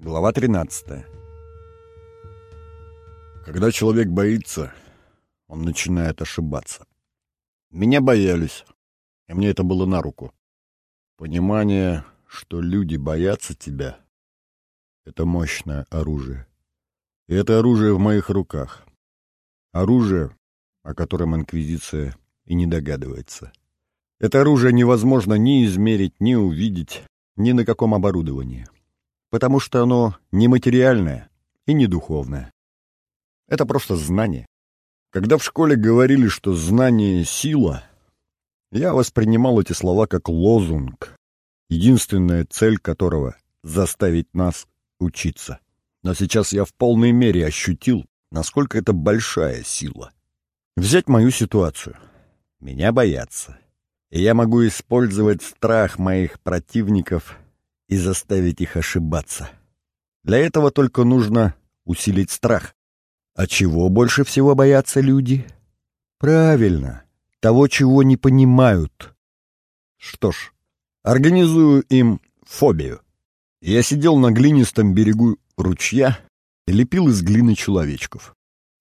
Глава 13 Когда человек боится, он начинает ошибаться. Меня боялись, и мне это было на руку. Понимание, что люди боятся тебя — это мощное оружие. И это оружие в моих руках. Оружие, о котором Инквизиция и не догадывается. Это оружие невозможно ни измерить, ни увидеть, ни на каком оборудовании. Потому что оно не материальное и не духовное. Это просто знание. Когда в школе говорили, что знание — сила, я воспринимал эти слова как лозунг, единственная цель которого — заставить нас учиться. Но сейчас я в полной мере ощутил, насколько это большая сила. Взять мою ситуацию. Меня боятся и я могу использовать страх моих противников и заставить их ошибаться. Для этого только нужно усилить страх. А чего больше всего боятся люди? Правильно, того, чего не понимают. Что ж, организую им фобию. Я сидел на глинистом берегу ручья и лепил из глины человечков.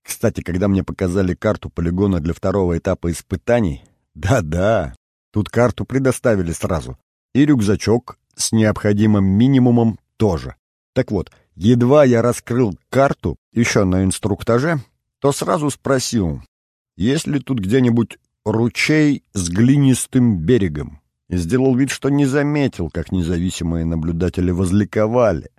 Кстати, когда мне показали карту полигона для второго этапа испытаний, да-да, Тут карту предоставили сразу. И рюкзачок с необходимым минимумом тоже. Так вот, едва я раскрыл карту еще на инструктаже, то сразу спросил, есть ли тут где-нибудь ручей с глинистым берегом. И сделал вид, что не заметил, как независимые наблюдатели возликовали.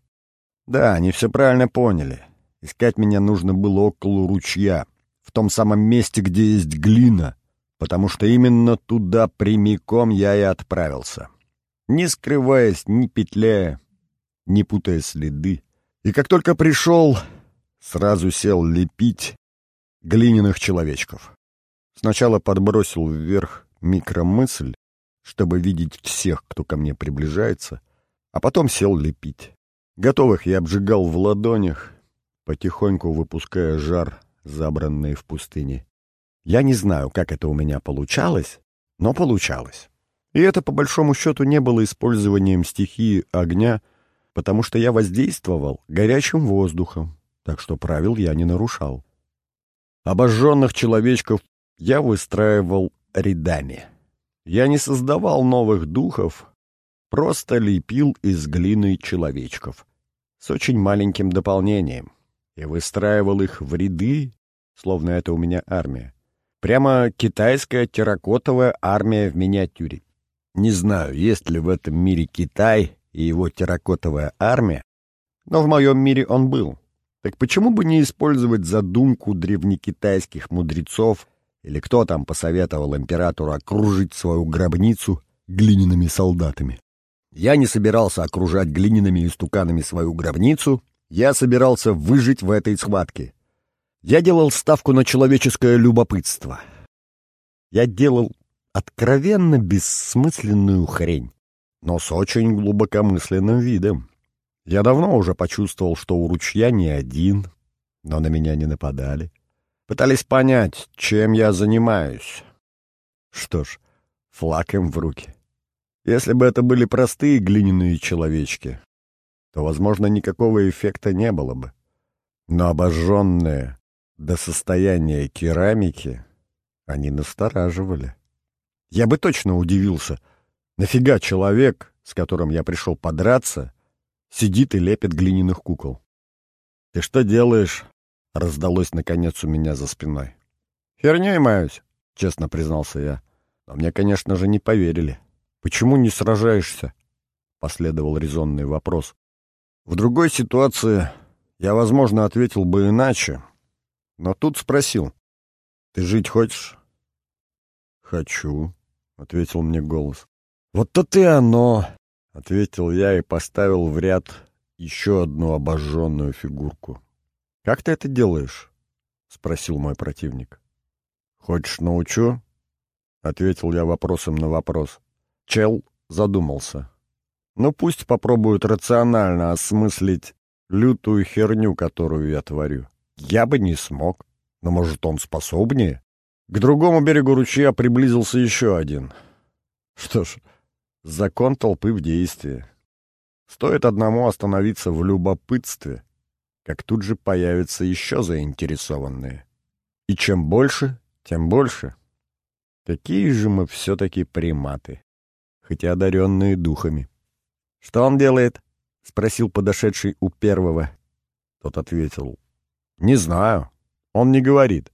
Да, они все правильно поняли. Искать меня нужно было около ручья, в том самом месте, где есть глина, потому что именно туда прямиком я и отправился. Не скрываясь, не петляя, не путая следы. И как только пришел, сразу сел лепить глиняных человечков. Сначала подбросил вверх микромысль, чтобы видеть всех, кто ко мне приближается, а потом сел лепить. Готовых я обжигал в ладонях, потихоньку выпуская жар, забранный в пустыне. Я не знаю, как это у меня получалось, но получалось. И это, по большому счету, не было использованием стихии огня, потому что я воздействовал горячим воздухом, так что правил я не нарушал. Обожженных человечков я выстраивал рядами. Я не создавал новых духов, просто лепил из глины человечков с очень маленьким дополнением и выстраивал их в ряды, словно это у меня армия. Прямо китайская терракотовая армия в миниатюре. Не знаю, есть ли в этом мире Китай и его терракотовая армия, но в моем мире он был. Так почему бы не использовать задумку древнекитайских мудрецов или кто там посоветовал императору окружить свою гробницу глиняными солдатами? Я не собирался окружать глиняными истуканами свою гробницу, я собирался выжить в этой схватке. Я делал ставку на человеческое любопытство. Я делал откровенно бессмысленную хрень, но с очень глубокомысленным видом. Я давно уже почувствовал, что у ручья не один, но на меня не нападали. Пытались понять, чем я занимаюсь. Что ж, флаг им в руки. Если бы это были простые глиняные человечки, то, возможно, никакого эффекта не было бы. Но обожженные, до состояния керамики они настораживали. Я бы точно удивился, нафига человек, с которым я пришел подраться, сидит и лепит глиняных кукол. «Ты что делаешь?» — раздалось наконец у меня за спиной. «Херней маюсь», — честно признался я. Но мне, конечно же, не поверили. «Почему не сражаешься?» — последовал резонный вопрос. В другой ситуации я, возможно, ответил бы иначе, но тут спросил. «Ты жить хочешь?» «Хочу», — ответил мне голос. «Вот то ты оно!» — ответил я и поставил в ряд еще одну обожженную фигурку. «Как ты это делаешь?» — спросил мой противник. «Хочешь, научу?» — ответил я вопросом на вопрос. Чел задумался. «Ну, пусть попробуют рационально осмыслить лютую херню, которую я творю». Я бы не смог. Но, может, он способнее? К другому берегу ручья приблизился еще один. Что ж, закон толпы в действии. Стоит одному остановиться в любопытстве, как тут же появятся еще заинтересованные. И чем больше, тем больше. Какие же мы все-таки приматы, хотя одаренные духами. — Что он делает? — спросил подошедший у первого. Тот ответил. — Не знаю. Он не говорит.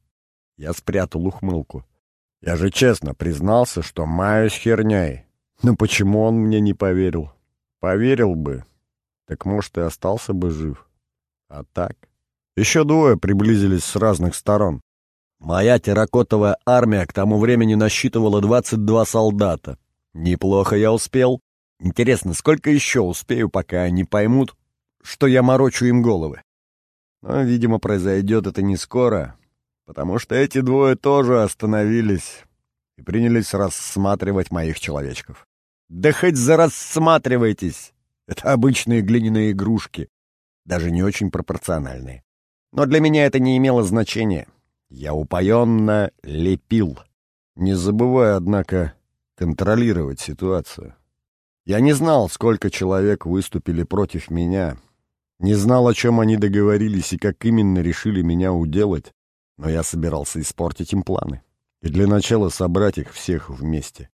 Я спрятал ухмылку. Я же честно признался, что маюсь херней. Но почему он мне не поверил? Поверил бы, так, может, и остался бы жив. А так? Еще двое приблизились с разных сторон. Моя терракотовая армия к тому времени насчитывала 22 солдата. Неплохо я успел. Интересно, сколько еще успею, пока они поймут, что я морочу им головы? Но, видимо, произойдет это не скоро, потому что эти двое тоже остановились и принялись рассматривать моих человечков. Да хоть зарассматривайтесь! Это обычные глиняные игрушки, даже не очень пропорциональные. Но для меня это не имело значения. Я упоенно лепил, не забывая, однако, контролировать ситуацию. Я не знал, сколько человек выступили против меня, не знал, о чем они договорились и как именно решили меня уделать, но я собирался испортить им планы и для начала собрать их всех вместе.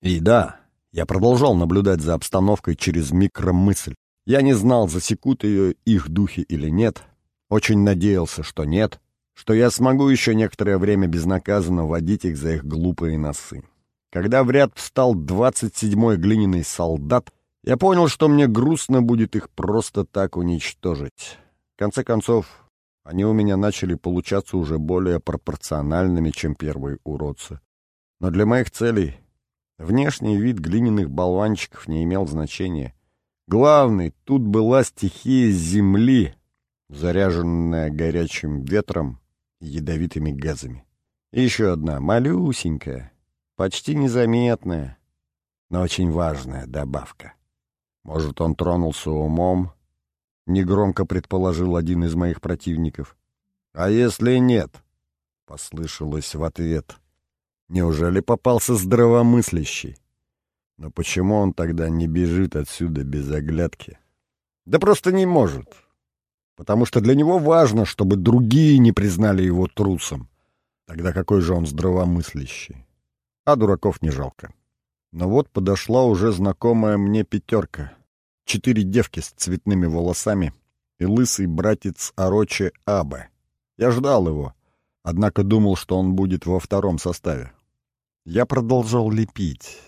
И да, я продолжал наблюдать за обстановкой через микромысль. Я не знал, засекут ее их духи или нет. Очень надеялся, что нет, что я смогу еще некоторое время безнаказанно водить их за их глупые носы. Когда в ряд встал двадцать седьмой глиняный солдат, я понял, что мне грустно будет их просто так уничтожить. В конце концов, они у меня начали получаться уже более пропорциональными, чем первые уродцы. Но для моих целей внешний вид глиняных болванчиков не имел значения. Главный тут была стихия земли, заряженная горячим ветром и ядовитыми газами. И еще одна, малюсенькая, почти незаметная, но очень важная добавка. Может, он тронулся умом, — негромко предположил один из моих противников. «А если нет?» — послышалось в ответ. «Неужели попался здравомыслящий? Но почему он тогда не бежит отсюда без оглядки?» «Да просто не может. Потому что для него важно, чтобы другие не признали его трусом. Тогда какой же он здравомыслящий? А дураков не жалко». Но вот подошла уже знакомая мне пятерка — четыре девки с цветными волосами и лысый братец Ороче Абе. Я ждал его, однако думал, что он будет во втором составе. Я продолжал лепить,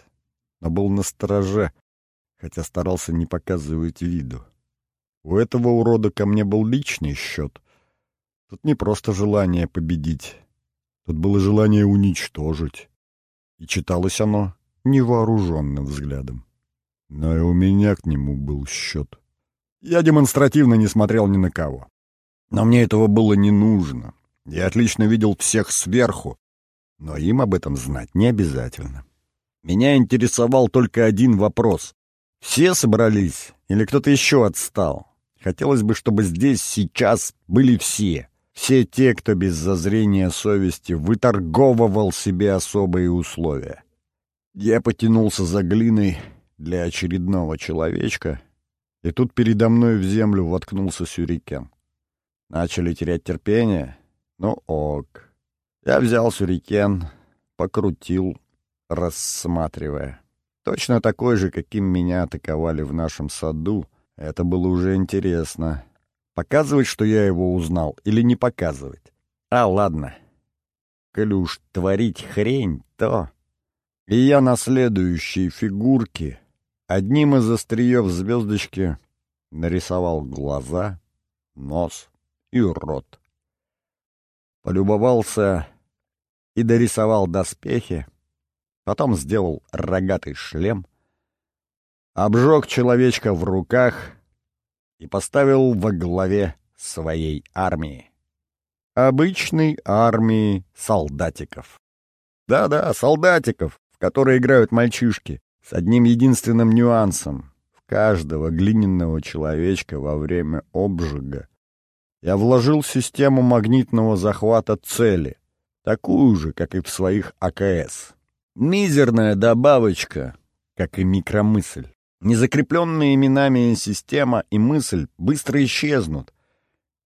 но был на стороже, хотя старался не показывать виду. У этого урода ко мне был личный счет. Тут не просто желание победить, тут было желание уничтожить. И читалось оно невооруженным взглядом. Но и у меня к нему был счет. Я демонстративно не смотрел ни на кого. Но мне этого было не нужно. Я отлично видел всех сверху, но им об этом знать не обязательно. Меня интересовал только один вопрос. Все собрались или кто-то еще отстал? Хотелось бы, чтобы здесь сейчас были все. Все те, кто без зазрения совести выторговывал себе особые условия. Я потянулся за глиной для очередного человечка, и тут передо мной в землю воткнулся сюрикен. Начали терять терпение? Ну ок. Я взял сюрикен, покрутил, рассматривая. Точно такой же, каким меня атаковали в нашем саду. Это было уже интересно. Показывать, что я его узнал, или не показывать? А, ладно. Уж творить хрень, то... И я на следующей фигурке Одним из остриев звездочки нарисовал глаза, нос и рот. Полюбовался и дорисовал доспехи, потом сделал рогатый шлем, обжег человечка в руках и поставил во главе своей армии. Обычной армии солдатиков. Да-да, солдатиков, в которые играют мальчишки. С одним единственным нюансом. В каждого глиняного человечка во время обжига я вложил систему магнитного захвата цели, такую же, как и в своих АКС. Мизерная добавочка, как и микромысль. Незакрепленные именами система и мысль быстро исчезнут,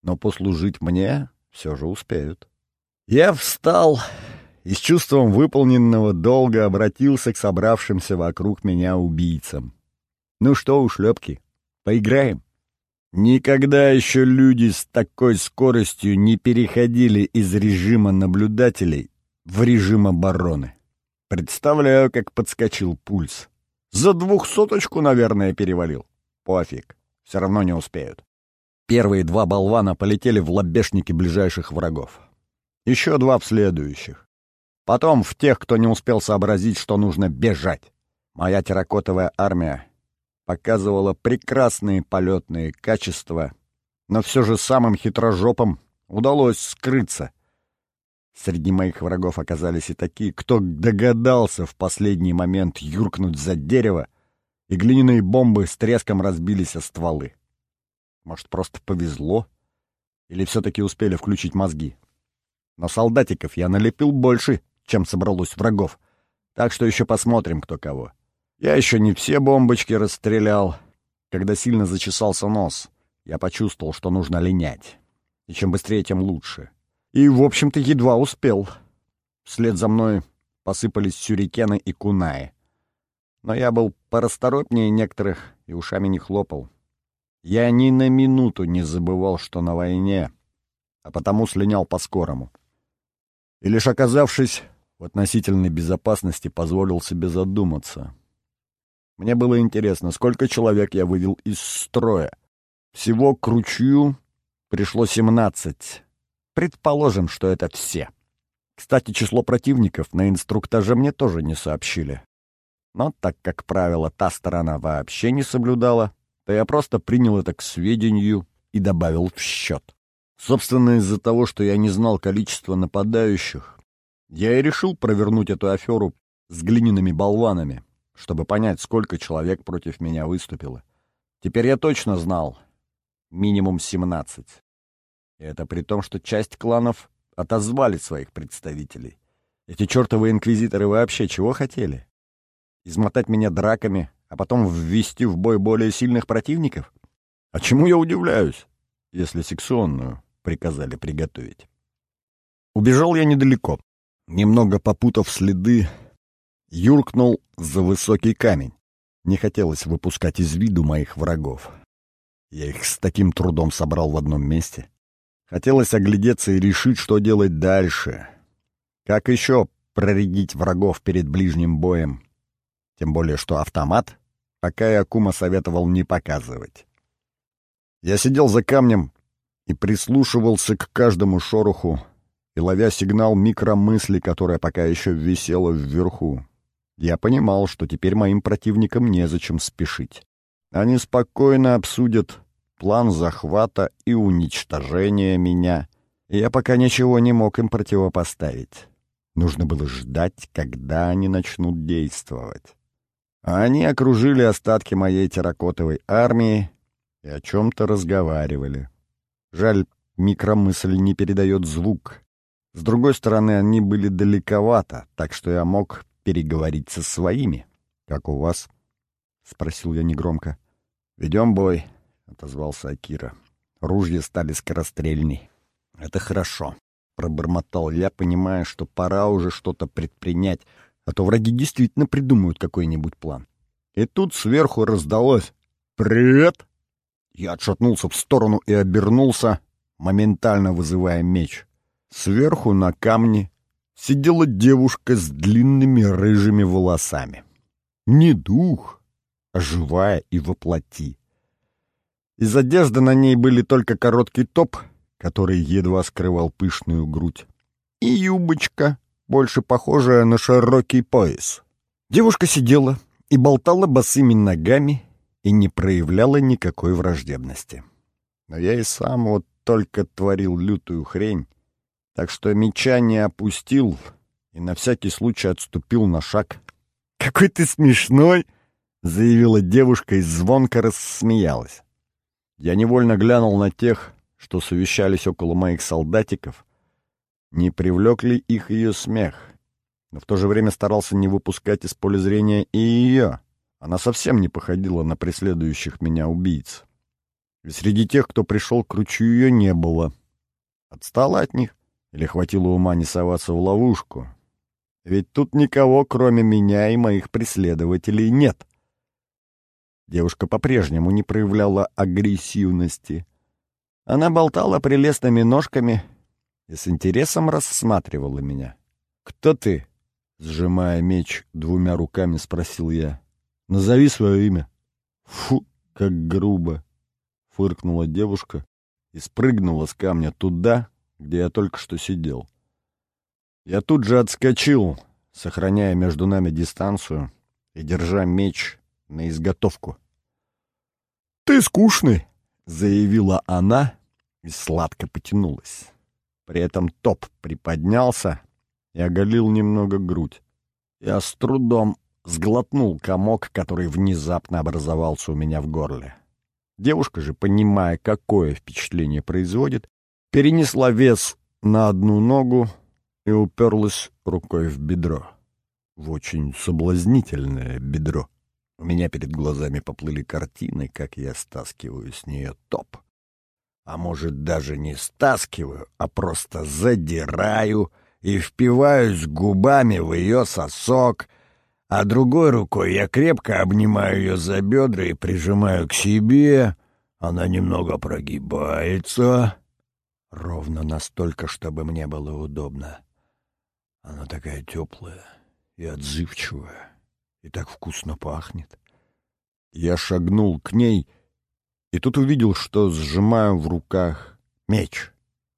но послужить мне все же успеют. Я встал и с чувством выполненного долга обратился к собравшимся вокруг меня убийцам. «Ну что, ушлепки, поиграем?» Никогда еще люди с такой скоростью не переходили из режима наблюдателей в режим обороны. Представляю, как подскочил пульс. За двухсоточку, наверное, перевалил. Пофиг, все равно не успеют. Первые два болвана полетели в лобешники ближайших врагов. Еще два в следующих. Потом в тех, кто не успел сообразить, что нужно бежать. Моя терракотовая армия показывала прекрасные полетные качества, но все же самым хитрожопым удалось скрыться. Среди моих врагов оказались и такие, кто догадался в последний момент юркнуть за дерево, и глиняные бомбы с треском разбились о стволы. Может, просто повезло? Или все-таки успели включить мозги? Но солдатиков я налепил больше, чем собралось врагов. Так что еще посмотрим, кто кого. Я еще не все бомбочки расстрелял. Когда сильно зачесался нос, я почувствовал, что нужно линять. И чем быстрее, тем лучше. И, в общем-то, едва успел. Вслед за мной посыпались сюрикены и кунаи. Но я был порасторопнее некоторых и ушами не хлопал. Я ни на минуту не забывал, что на войне, а потому слинял по-скорому. И лишь оказавшись в относительной безопасности, позволил себе задуматься. Мне было интересно, сколько человек я вывел из строя. Всего к ручью пришло семнадцать. Предположим, что это все. Кстати, число противников на инструктаже мне тоже не сообщили. Но так как правило та сторона вообще не соблюдала, то я просто принял это к сведению и добавил в счет. Собственно, из-за того, что я не знал количество нападающих, я и решил провернуть эту аферу с глиняными болванами, чтобы понять, сколько человек против меня выступило. Теперь я точно знал. Минимум 17. И это при том, что часть кланов отозвали своих представителей. Эти чертовы инквизиторы вообще чего хотели? Измотать меня драками, а потом ввести в бой более сильных противников? А чему я удивляюсь, если секционную приказали приготовить? Убежал я недалеко. Немного попутав следы, юркнул за высокий камень. Не хотелось выпускать из виду моих врагов. Я их с таким трудом собрал в одном месте. Хотелось оглядеться и решить, что делать дальше. Как еще проредить врагов перед ближним боем? Тем более, что автомат пока Акума советовал не показывать. Я сидел за камнем и прислушивался к каждому шороху и ловя сигнал микромысли, которая пока еще висела вверху. Я понимал, что теперь моим противникам незачем спешить. Они спокойно обсудят план захвата и уничтожения меня, и я пока ничего не мог им противопоставить. Нужно было ждать, когда они начнут действовать. Они окружили остатки моей терракотовой армии и о чем-то разговаривали. Жаль, микромысль не передает звук. С другой стороны, они были далековато, так что я мог переговорить со своими. «Как у вас?» — спросил я негромко. «Ведем бой», — отозвался Акира. Ружья стали скорострельней. «Это хорошо», — пробормотал я, понимая, что пора уже что-то предпринять, а то враги действительно придумают какой-нибудь план. И тут сверху раздалось «Привет!». Я отшатнулся в сторону и обернулся, моментально вызывая меч. Сверху на камне сидела девушка с длинными рыжими волосами. Не дух, а живая и воплоти. Из одежды на ней были только короткий топ, который едва скрывал пышную грудь, и юбочка, больше похожая на широкий пояс. Девушка сидела и болтала босыми ногами и не проявляла никакой враждебности. Но я и сам вот только творил лютую хрень, так что меча не опустил и на всякий случай отступил на шаг. «Какой ты смешной!» — заявила девушка и звонко рассмеялась. Я невольно глянул на тех, что совещались около моих солдатиков, не привлек ли их ее смех, но в то же время старался не выпускать из поля зрения и ее. Она совсем не походила на преследующих меня убийц. И среди тех, кто пришел к ручью, ее не было. Отстала от них или хватило ума не соваться в ловушку? Ведь тут никого, кроме меня и моих преследователей, нет. Девушка по-прежнему не проявляла агрессивности. Она болтала прелестными ножками и с интересом рассматривала меня. «Кто ты?» — сжимая меч двумя руками, спросил я. «Назови свое имя». «Фу, как грубо!» — фыркнула девушка и спрыгнула с камня туда, где я только что сидел. Я тут же отскочил, сохраняя между нами дистанцию и держа меч на изготовку. «Ты скучный!» — заявила она и сладко потянулась. При этом топ приподнялся и оголил немного грудь. Я с трудом сглотнул комок, который внезапно образовался у меня в горле. Девушка же, понимая, какое впечатление производит, перенесла вес на одну ногу и уперлась рукой в бедро. В очень соблазнительное бедро. У меня перед глазами поплыли картины, как я стаскиваю с нее топ. А может, даже не стаскиваю, а просто задираю и впиваюсь губами в ее сосок, а другой рукой я крепко обнимаю ее за бедра и прижимаю к себе. Она немного прогибается, ровно настолько, чтобы мне было удобно. Она такая теплая и отзывчивая и так вкусно пахнет. Я шагнул к ней и тут увидел, что сжимаю в руках меч.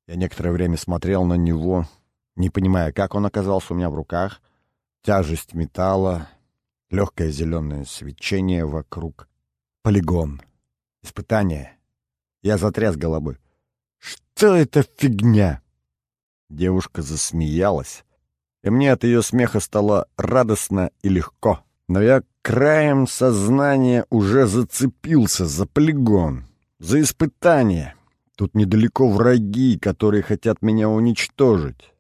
Я некоторое время смотрел на него, не понимая, как он оказался у меня в руках. Тяжесть металла, легкое зеленое свечение вокруг. Полигон. Испытание. Я затряс головой. «Что это фигня?» Девушка засмеялась, и мне от ее смеха стало радостно и легко но я краем сознания уже зацепился за полигон, за испытание. Тут недалеко враги, которые хотят меня уничтожить.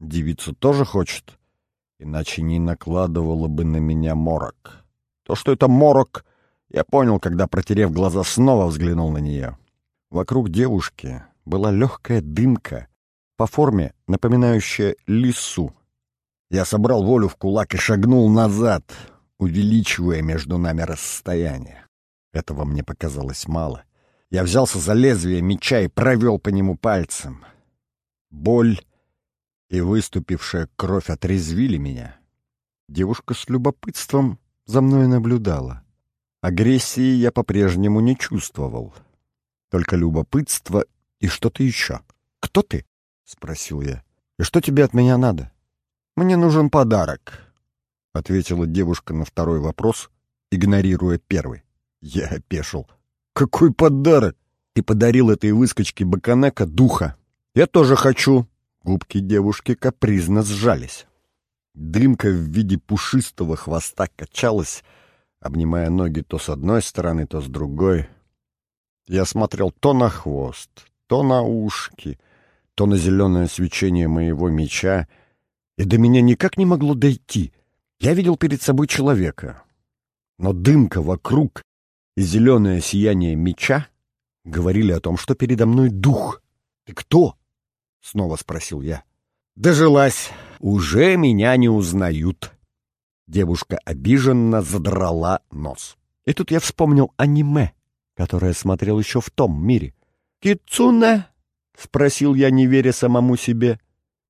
Девица тоже хочет, иначе не накладывала бы на меня морок. То, что это морок, я понял, когда, протерев глаза, снова взглянул на нее. Вокруг девушки была легкая дымка, по форме напоминающая лису. Я собрал волю в кулак и шагнул назад — увеличивая между нами расстояние. Этого мне показалось мало. Я взялся за лезвие меча и провел по нему пальцем. Боль и выступившая кровь отрезвили меня. Девушка с любопытством за мной наблюдала. Агрессии я по-прежнему не чувствовал. Только любопытство и что-то еще. «Кто ты?» — спросил я. «И что тебе от меня надо?» «Мне нужен подарок», — ответила девушка на второй вопрос, игнорируя первый. Я опешил. «Какой подарок! Ты подарил этой выскочке Баканека духа! Я тоже хочу!» Губки девушки капризно сжались. Дымка в виде пушистого хвоста качалась, обнимая ноги то с одной стороны, то с другой. Я смотрел то на хвост, то на ушки, то на зеленое свечение моего меча, и до меня никак не могло дойти — я видел перед собой человека, но дымка вокруг и зеленое сияние меча говорили о том, что передо мной дух. «Ты кто?» — снова спросил я. «Дожилась. Уже меня не узнают». Девушка обиженно задрала нос. И тут я вспомнил аниме, которое смотрел еще в том мире. «Кицуне?» — спросил я, не веря самому себе.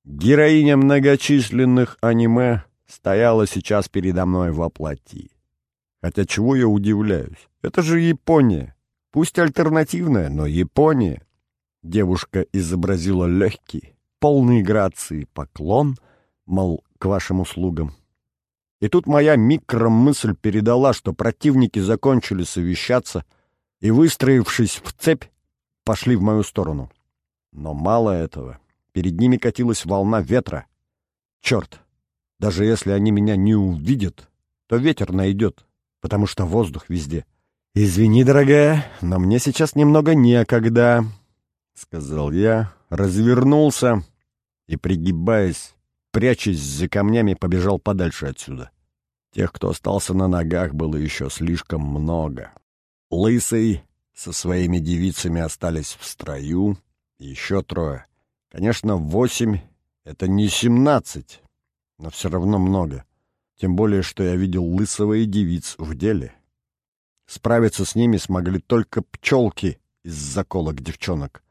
Героиня многочисленных аниме стояла сейчас передо мной во плоти. Хотя чего я удивляюсь? Это же Япония. Пусть альтернативная, но Япония. Девушка изобразила легкий, полный грации поклон, мол, к вашим услугам. И тут моя микромысль передала, что противники закончили совещаться и, выстроившись в цепь, пошли в мою сторону. Но мало этого. Перед ними катилась волна ветра. Черт, даже если они меня не увидят, то ветер найдет, потому что воздух везде. «Извини, дорогая, но мне сейчас немного некогда», — сказал я, развернулся и, пригибаясь, прячась за камнями, побежал подальше отсюда. Тех, кто остался на ногах, было еще слишком много. Лысый со своими девицами остались в строю, еще трое. Конечно, восемь — это не семнадцать, но все равно много. Тем более, что я видел лысого и девиц в деле. Справиться с ними смогли только пчелки из заколок девчонок.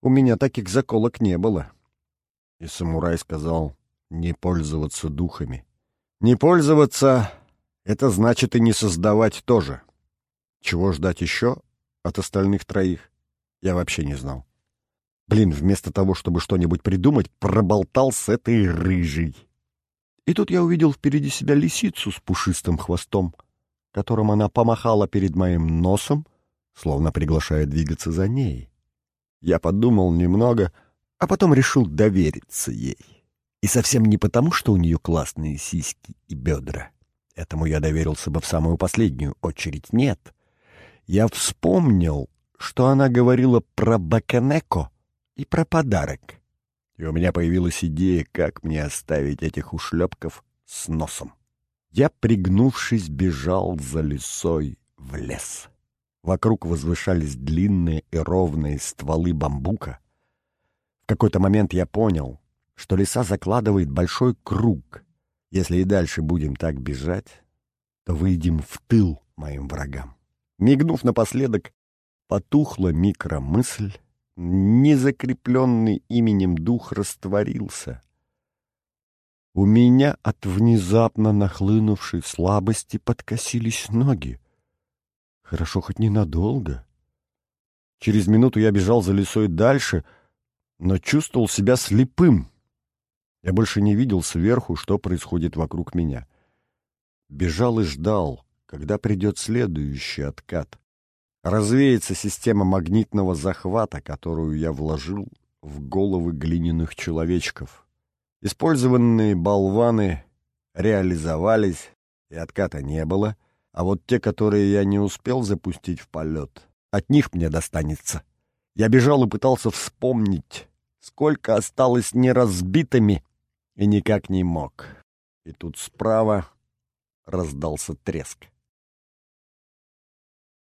У меня таких заколок не было. И самурай сказал не пользоваться духами. Не пользоваться — это значит и не создавать тоже. Чего ждать еще от остальных троих, я вообще не знал. Блин, вместо того, чтобы что-нибудь придумать, проболтал с этой рыжей. И тут я увидел впереди себя лисицу с пушистым хвостом, которым она помахала перед моим носом, словно приглашая двигаться за ней. Я подумал немного, а потом решил довериться ей. И совсем не потому, что у нее классные сиськи и бедра. Этому я доверился бы в самую последнюю очередь. Нет. Я вспомнил, что она говорила про Баканеко и про подарок. И у меня появилась идея, как мне оставить этих ушлепков с носом. Я, пригнувшись, бежал за лесой в лес. Вокруг возвышались длинные и ровные стволы бамбука. В какой-то момент я понял, что лиса закладывает большой круг. Если и дальше будем так бежать, то выйдем в тыл моим врагам. Мигнув напоследок, потухла микромысль, незакрепленный именем дух растворился. У меня от внезапно нахлынувшей слабости подкосились ноги. Хорошо хоть ненадолго. Через минуту я бежал за лесой дальше, но чувствовал себя слепым. Я больше не видел сверху, что происходит вокруг меня. Бежал и ждал, когда придет следующий откат. Развеется система магнитного захвата, которую я вложил в головы глиняных человечков. Использованные болваны реализовались, и отката не было — а вот те, которые я не успел запустить в полет, от них мне достанется. Я бежал и пытался вспомнить, сколько осталось неразбитыми, и никак не мог. И тут справа раздался треск.